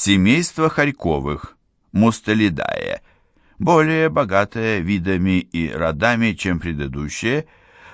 Семейство Харьковых, Мустелидае, более богатое видами и родами, чем предыдущее,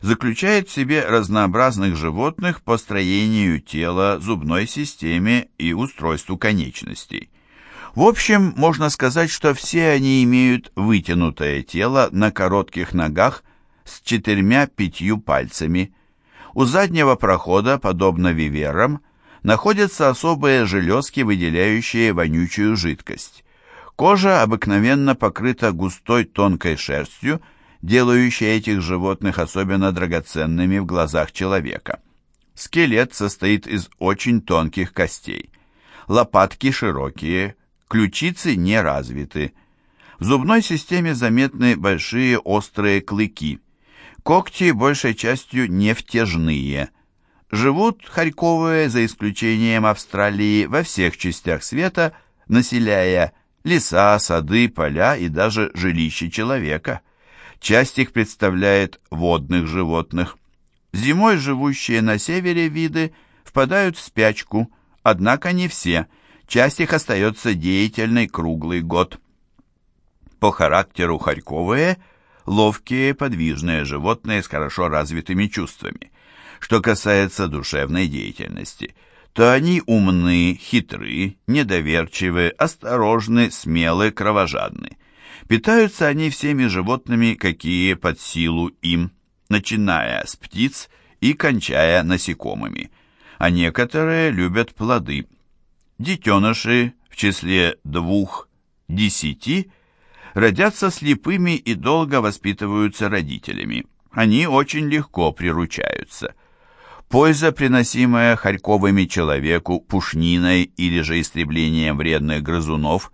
заключает в себе разнообразных животных по строению тела, зубной системе и устройству конечностей. В общем, можно сказать, что все они имеют вытянутое тело на коротких ногах с четырьмя-пятью пальцами. У заднего прохода, подобно виверам, находятся особые железки, выделяющие вонючую жидкость. Кожа обыкновенно покрыта густой тонкой шерстью, делающей этих животных особенно драгоценными в глазах человека. Скелет состоит из очень тонких костей. Лопатки широкие, ключицы не развиты. В зубной системе заметны большие острые клыки. Когти большей частью нефтяжные – Живут харьковые, за исключением Австралии, во всех частях света, населяя леса, сады, поля и даже жилища человека. Часть их представляет водных животных. Зимой живущие на севере виды впадают в спячку, однако не все, часть их остается деятельной круглый год. По характеру харьковые – ловкие, подвижные животные с хорошо развитыми чувствами. Что касается душевной деятельности, то они умны, хитры, недоверчивы, осторожны, смелы, кровожадны. Питаются они всеми животными, какие под силу им, начиная с птиц и кончая насекомыми. А некоторые любят плоды. Детеныши в числе двух-десяти родятся слепыми и долго воспитываются родителями. Они очень легко приручаются. Польза, приносимая Харьковыми человеку пушниной или же истреблением вредных грызунов,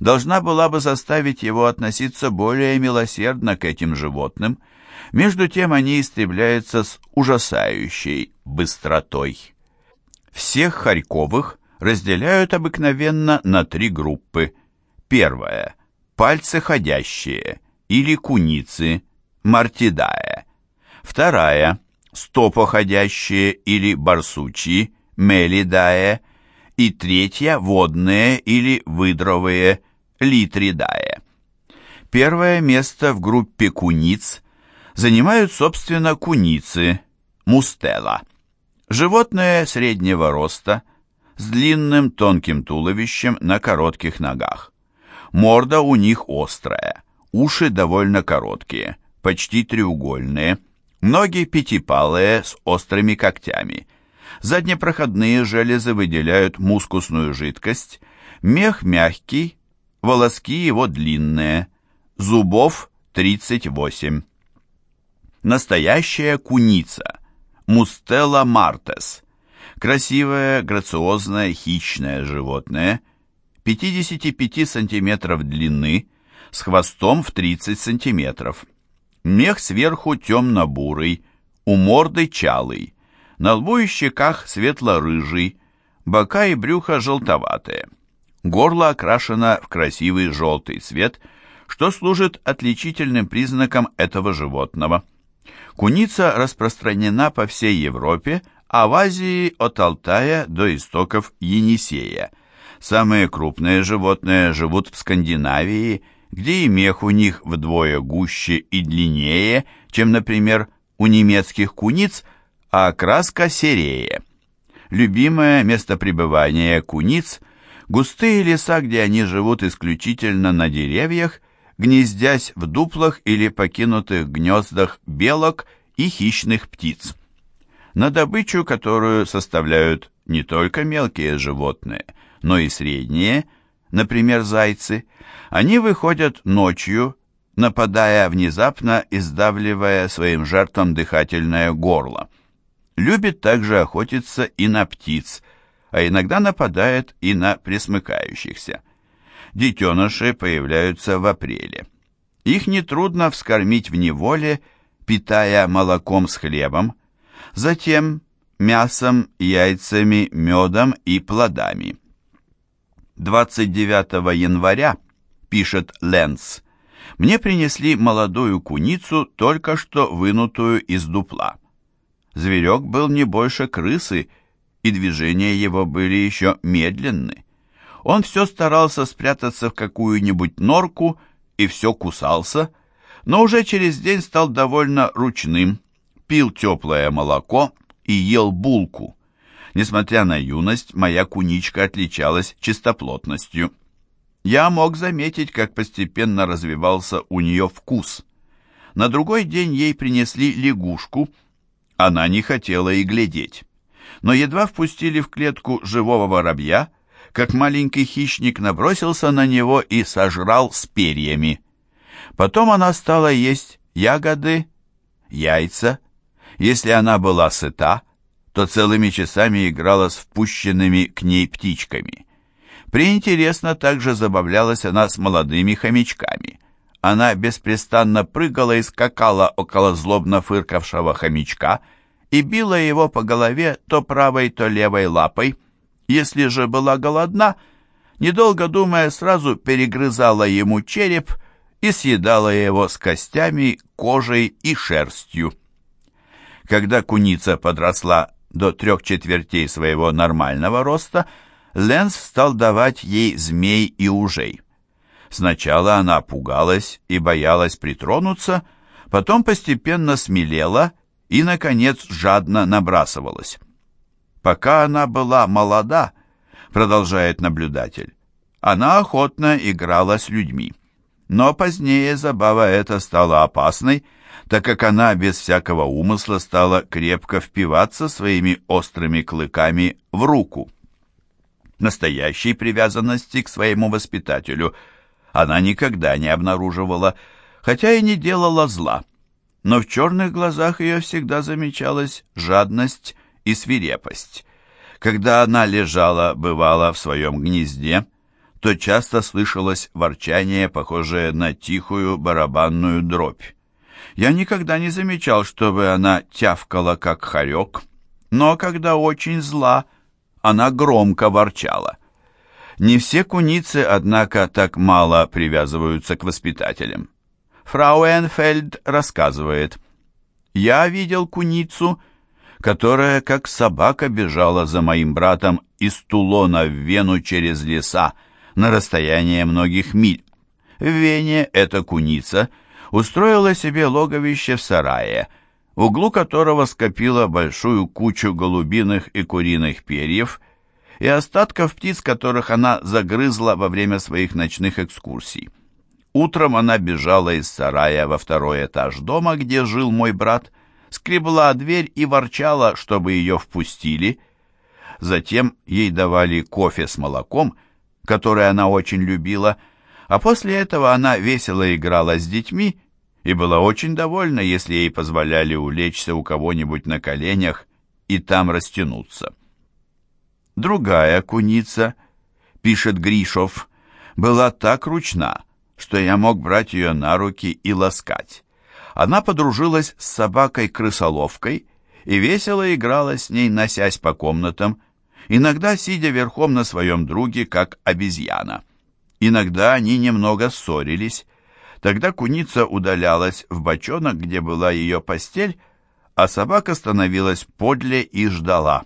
должна была бы заставить его относиться более милосердно к этим животным, между тем они истребляются с ужасающей быстротой. Всех Харьковых разделяют обыкновенно на три группы. Первая – пальцы ходящие или куницы, мартидая. Вторая – стопоходящие или барсучьи, мелидае, и третья водные или выдровые, литридае. Первое место в группе куниц занимают, собственно, куницы, мустела. Животные среднего роста, с длинным тонким туловищем на коротких ногах. Морда у них острая, уши довольно короткие, почти треугольные, Ноги пятипалые с острыми когтями. Заднепроходные железы выделяют мускусную жидкость. Мех мягкий, волоски его длинные. Зубов 38. Настоящая куница. Мустела мартес. Красивое, грациозное, хищное животное. 55 сантиметров длины, с хвостом в 30 сантиметров. Мех сверху темно-бурый, у морды чалый, на лбу и щеках светло-рыжий, бока и брюхо желтоватые. Горло окрашено в красивый желтый цвет, что служит отличительным признаком этого животного. Куница распространена по всей Европе, а в Азии от Алтая до истоков Енисея. Самые крупные животные живут в Скандинавии – где и мех у них вдвое гуще и длиннее, чем, например, у немецких куниц, а окраска серее. Любимое место пребывания куниц – густые леса, где они живут исключительно на деревьях, гнездясь в дуплах или покинутых гнездах белок и хищных птиц. На добычу, которую составляют не только мелкие животные, но и средние, например, зайцы, они выходят ночью, нападая внезапно и сдавливая своим жертвам дыхательное горло. Любит также охотиться и на птиц, а иногда нападает и на пресмыкающихся. Детеныши появляются в апреле. Их нетрудно вскормить в неволе, питая молоком с хлебом, затем мясом, яйцами, медом и плодами. 29 января, пишет Ленц, мне принесли молодую куницу, только что вынутую из дупла. Зверек был не больше крысы, и движения его были еще медленны. Он все старался спрятаться в какую-нибудь норку и все кусался, но уже через день стал довольно ручным, пил теплое молоко и ел булку. Несмотря на юность, моя куничка отличалась чистоплотностью. Я мог заметить, как постепенно развивался у нее вкус. На другой день ей принесли лягушку. Она не хотела и глядеть. Но едва впустили в клетку живого воробья, как маленький хищник набросился на него и сожрал с перьями. Потом она стала есть ягоды, яйца. Если она была сыта, то целыми часами играла с впущенными к ней птичками. Приинтересно также забавлялась она с молодыми хомячками. Она беспрестанно прыгала и скакала около злобно фыркавшего хомячка и била его по голове то правой, то левой лапой. Если же была голодна, недолго думая, сразу перегрызала ему череп и съедала его с костями, кожей и шерстью. Когда куница подросла до трех четвертей своего нормального роста, Ленс стал давать ей змей и ужей. Сначала она пугалась и боялась притронуться, потом постепенно смелела и, наконец, жадно набрасывалась. Пока она была молода, продолжает наблюдатель, она охотно играла с людьми. Но позднее забава эта стала опасной, так как она без всякого умысла стала крепко впиваться своими острыми клыками в руку. Настоящей привязанности к своему воспитателю она никогда не обнаруживала, хотя и не делала зла. Но в черных глазах ее всегда замечалась жадность и свирепость. Когда она лежала, бывала в своем гнезде, то часто слышалось ворчание, похожее на тихую барабанную дробь. Я никогда не замечал, чтобы она тявкала, как хорек, но когда очень зла, она громко ворчала. Не все куницы, однако, так мало привязываются к воспитателям. Фрау Энфельд рассказывает, «Я видел куницу, которая, как собака, бежала за моим братом из Тулона в Вену через леса на расстояние многих миль. В Вене эта куница устроила себе логовище в сарае, углу которого скопила большую кучу голубиных и куриных перьев и остатков птиц, которых она загрызла во время своих ночных экскурсий. Утром она бежала из сарая во второй этаж дома, где жил мой брат, скребла дверь и ворчала, чтобы ее впустили. Затем ей давали кофе с молоком, который она очень любила, а после этого она весело играла с детьми и была очень довольна, если ей позволяли улечься у кого-нибудь на коленях и там растянуться. Другая куница, пишет Гришов, была так ручна, что я мог брать ее на руки и ласкать. Она подружилась с собакой-крысоловкой и весело играла с ней, носясь по комнатам, иногда сидя верхом на своем друге, как обезьяна. Иногда они немного ссорились. Тогда куница удалялась в бочонок, где была ее постель, а собака становилась подле и ждала.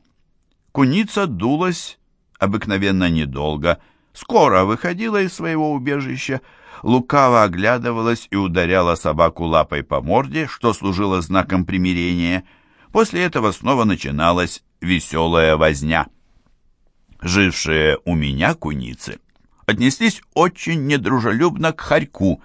Куница дулась, обыкновенно недолго, скоро выходила из своего убежища, лукаво оглядывалась и ударяла собаку лапой по морде, что служило знаком примирения. После этого снова начиналась веселая возня. Жившие у меня куницы отнеслись очень недружелюбно к хорьку,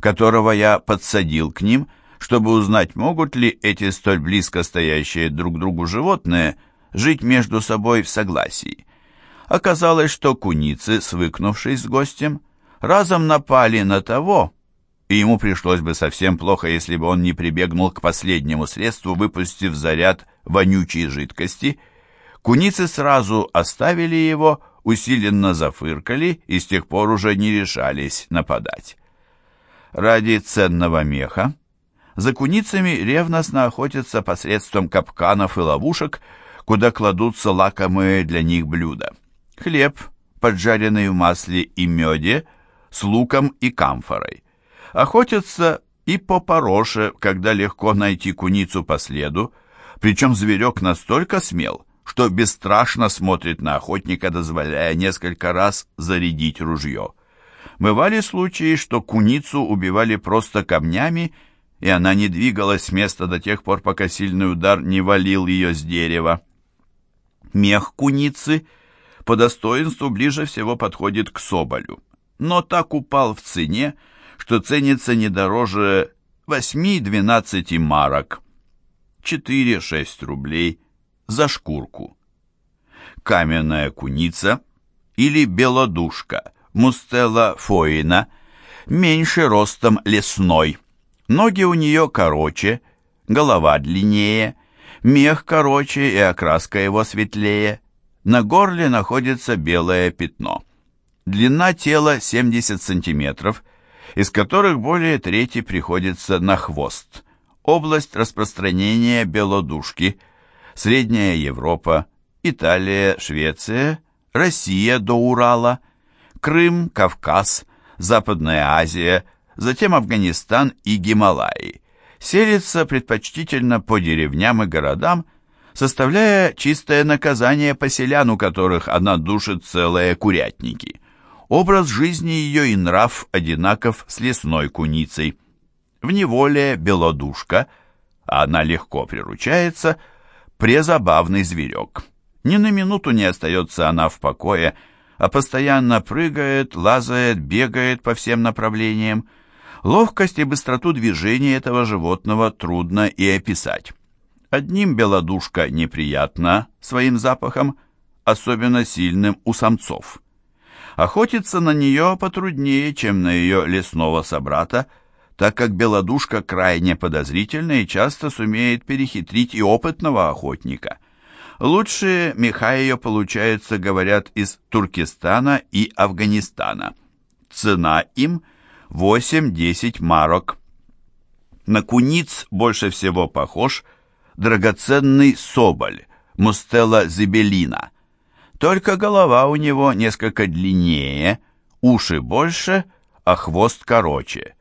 которого я подсадил к ним, чтобы узнать, могут ли эти столь близко стоящие друг другу животные – жить между собой в согласии. Оказалось, что куницы, свыкнувшись с гостем, разом напали на того, и ему пришлось бы совсем плохо, если бы он не прибегнул к последнему средству, выпустив заряд вонючей жидкости. Куницы сразу оставили его, усиленно зафыркали и с тех пор уже не решались нападать. Ради ценного меха за куницами ревностно охотятся посредством капканов и ловушек, куда кладутся лакомые для них блюда. Хлеб, поджаренный в масле и меде, с луком и камфорой. Охотятся и по пороше, когда легко найти куницу по следу, причем зверек настолько смел, что бесстрашно смотрит на охотника, дозволяя несколько раз зарядить ружье. Бывали случаи, что куницу убивали просто камнями, и она не двигалась с места до тех пор, пока сильный удар не валил ее с дерева. Мех куницы по достоинству ближе всего подходит к соболю, но так упал в цене, что ценится не дороже 8-12 марок, 4-6 рублей за шкурку. Каменная куница или белодушка, мустела фоина, меньше ростом лесной. Ноги у нее короче, голова длиннее, мех короче и окраска его светлее. На горле находится белое пятно. Длина тела 70 сантиметров, из которых более трети приходится на хвост. Область распространения белодушки – Средняя Европа, Италия, Швеция, Россия до Урала, Крым, Кавказ, Западная Азия, затем Афганистан и Гималаи. Селится предпочтительно по деревням и городам, составляя чистое наказание поселян, у которых она душит целые курятники. Образ жизни ее и нрав одинаков с лесной куницей. В неволе белодушка, а она легко приручается – презабавный зверек. Ни на минуту не остается она в покое, а постоянно прыгает, лазает, бегает по всем направлениям. Ловкость и быстроту движения этого животного трудно и описать. Одним белодушка неприятна своим запахом, особенно сильным у самцов. Охотиться на нее потруднее, чем на ее лесного собрата – так как белодушка крайне подозрительна и часто сумеет перехитрить и опытного охотника. Лучшие меха ее получаются, говорят, из Туркестана и Афганистана. Цена им 8-10 марок. На куниц больше всего похож драгоценный соболь, мустела зибелина. Только голова у него несколько длиннее, уши больше, а хвост короче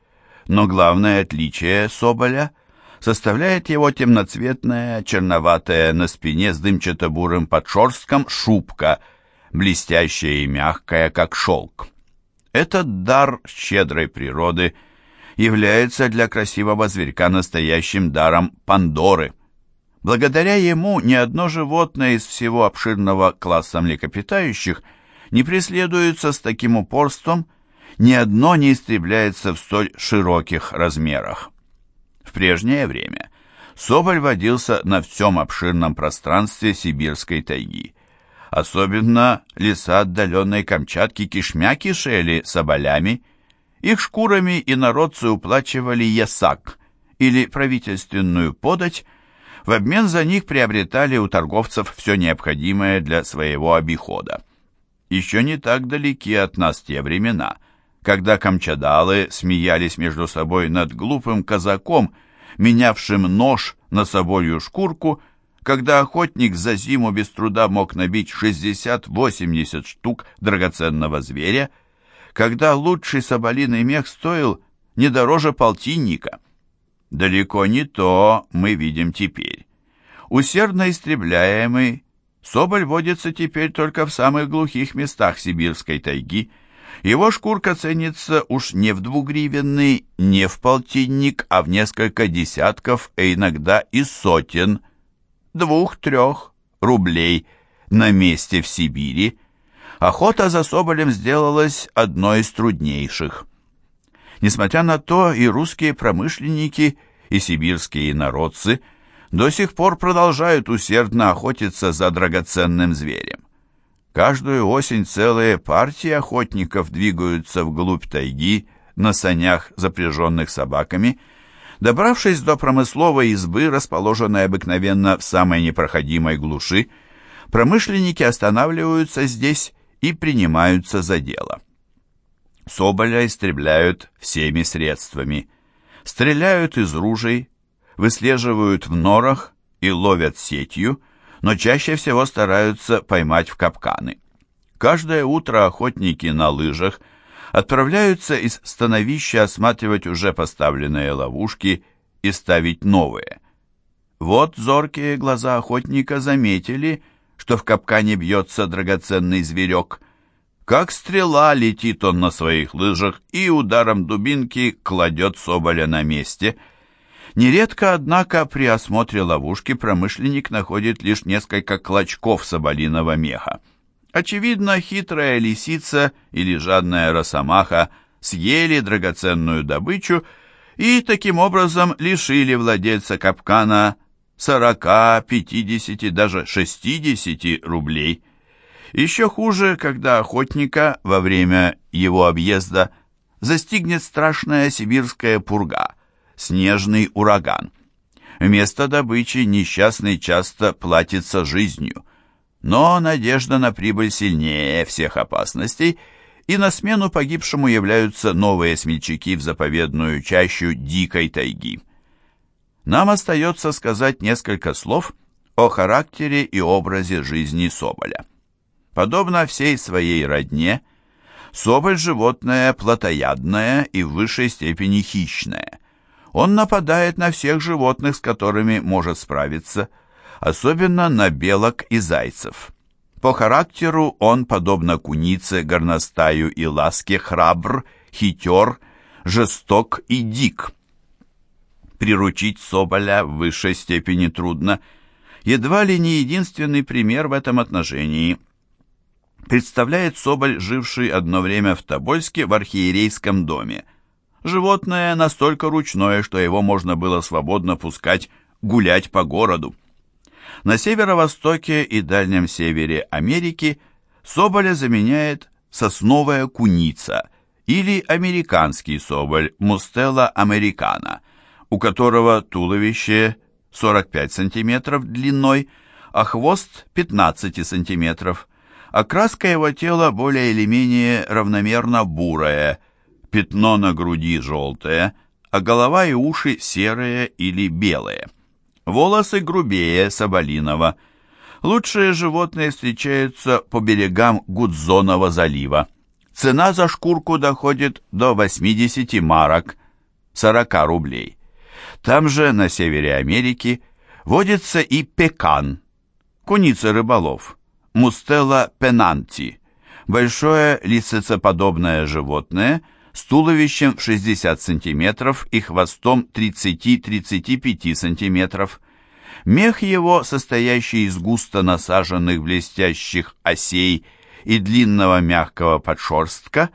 но главное отличие соболя составляет его темноцветная, черноватая на спине с дымчато-бурым подшерстком шубка, блестящая и мягкая, как шелк. Этот дар щедрой природы является для красивого зверька настоящим даром Пандоры. Благодаря ему ни одно животное из всего обширного класса млекопитающих не преследуется с таким упорством, ни одно не истребляется в столь широких размерах. Прежнее время соболь водился на всем обширном пространстве сибирской тайги. Особенно леса отдаленной Камчатки кишмя кишели соболями, их шкурами и народцы уплачивали ясак, или правительственную подать, в обмен за них приобретали у торговцев все необходимое для своего обихода. Еще не так далеки от нас те времена, когда камчадалы смеялись между собой над глупым казаком, менявшим нож на соболью шкурку, когда охотник за зиму без труда мог набить 60-80 штук драгоценного зверя, когда лучший соболиный мех стоил не дороже полтинника. Далеко не то мы видим теперь. Усердно истребляемый, соболь водится теперь только в самых глухих местах сибирской тайги – его шкурка ценится уж не в двугривенный, не в полтинник, а в несколько десятков, а иногда и сотен, двух-трех рублей на месте в Сибири. Охота за соболем сделалась одной из труднейших. Несмотря на то, и русские промышленники, и сибирские народцы до сих пор продолжают усердно охотиться за драгоценным зверем. Каждую осень целые партии охотников двигаются вглубь тайги на санях, запряженных собаками. Добравшись до промысловой избы, расположенной обыкновенно в самой непроходимой глуши, промышленники останавливаются здесь и принимаются за дело. Соболя истребляют всеми средствами. Стреляют из ружей, выслеживают в норах и ловят сетью – но чаще всего стараются поймать в капканы. Каждое утро охотники на лыжах отправляются из становища осматривать уже поставленные ловушки и ставить новые. Вот зоркие глаза охотника заметили, что в капкане бьется драгоценный зверек. Как стрела летит он на своих лыжах и ударом дубинки кладет соболя на месте. Нередко, однако, при осмотре ловушки промышленник находит лишь несколько клочков соболиного меха. Очевидно, хитрая лисица или жадная росомаха съели драгоценную добычу и таким образом лишили владельца капкана 40, 50, даже 60 рублей. Еще хуже, когда охотника во время его объезда застигнет страшная сибирская пурга, снежный ураган. Вместо добычи несчастный часто платится жизнью. Но надежда на прибыль сильнее всех опасностей, и на смену погибшему являются новые смельчаки в заповедную чащу дикой тайги. Нам остается сказать несколько слов о характере и образе жизни Соболя. Подобно всей своей родне, соболь – животное плотоядное и в высшей степени хищное. Он нападает на всех животных, с которыми может справиться, особенно на белок и зайцев. По характеру он, подобно кунице, горностаю и ласке, храбр, хитер, жесток и дик. Приручить соболя в высшей степени трудно. Едва ли не единственный пример в этом отношении представляет соболь, живший одно время в Тобольске в архиерейском доме. Животное настолько ручное, что его можно было свободно пускать гулять по городу. На северо-востоке и дальнем севере Америки соболя заменяет сосновая куница или американский соболь Мустелла американа, у которого туловище 45 см длиной, а хвост 15 см, Окраска его тела более или менее равномерно бурая, пятно на груди желтое, а голова и уши серые или белые. Волосы грубее соболиного. Лучшие животные встречаются по берегам Гудзонова залива. Цена за шкурку доходит до 80 марок, 40 рублей. Там же, на севере Америки, водится и пекан, куница рыболов. Мустелла пенанти, большое лисицеподобное животное с туловищем в 60 см и хвостом 30-35 см. Мех его, состоящий из густо насаженных блестящих осей и длинного мягкого подшерстка,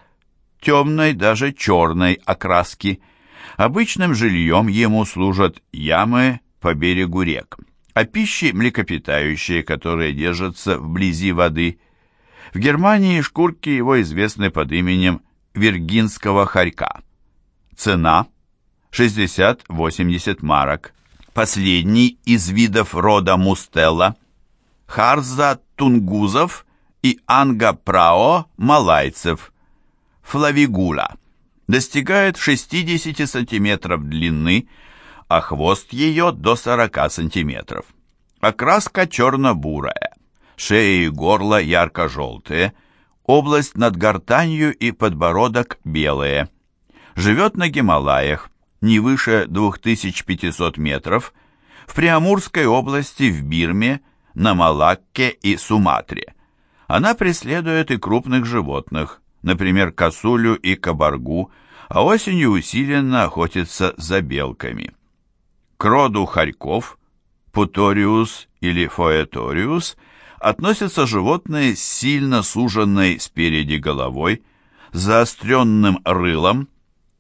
темной, даже черной окраски. Обычным жильем ему служат ямы по берегу рек а пищи млекопитающие, которые держатся вблизи воды. В Германии шкурки его известны под именем виргинского хорька. Цена 60-80 марок. Последний из видов рода Мустелла Харза тунгузов и Анга прао малайцев. Флавигула. Достигает 60 сантиметров длины, а хвост ее до 40 сантиметров. Окраска черно-бурая, шея и горло ярко-желтые, область над гортанью и подбородок белые. Живет на Гималаях, не выше 2500 метров, в Приамурской области, в Бирме, на Малакке и Суматре. Она преследует и крупных животных, например, косулю и кабаргу, а осенью усиленно охотится за белками. К роду хорьков, путориус или фоэториус, относятся животные с сильно суженной спереди головой, заостренным рылом,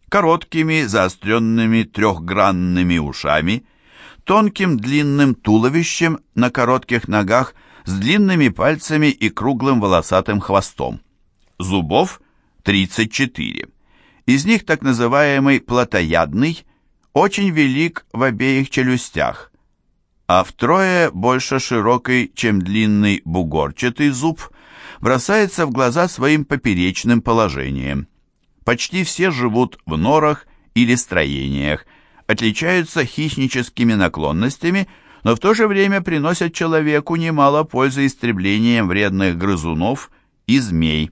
короткими заостренными трехгранными ушами, тонким длинным туловищем на коротких ногах с длинными пальцами и круглым волосатым хвостом. Зубов 34. Из них так называемый плотоядный очень велик в обеих челюстях, а втрое больше широкий, чем длинный бугорчатый зуб, бросается в глаза своим поперечным положением. Почти все живут в норах или строениях, отличаются хищническими наклонностями, но в то же время приносят человеку немало пользы истреблением вредных грызунов и змей.